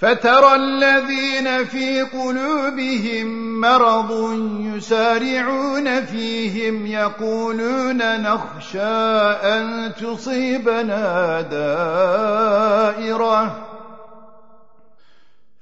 فترى الذين في قلوبهم مرض يسارعون فيهم يقولون نخشى أن تصيبنا دائرة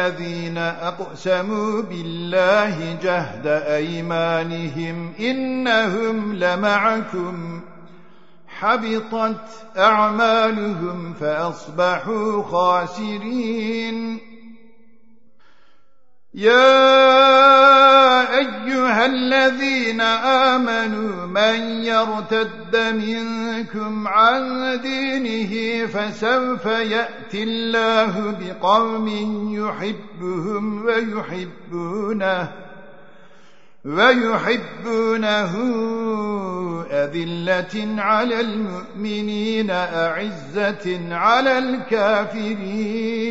الذين أقسموا بالله جهد أيمانهم إنهم لمعكم حبطت أعمالهم فأصبحوا خاسرين. يا الذين آمنوا من يرتد منكم عن دينه فسوف يأتي الله بقوم يحبهم ويحبونه ويحبونه أذلة على المؤمنين أعزة على الكافرين.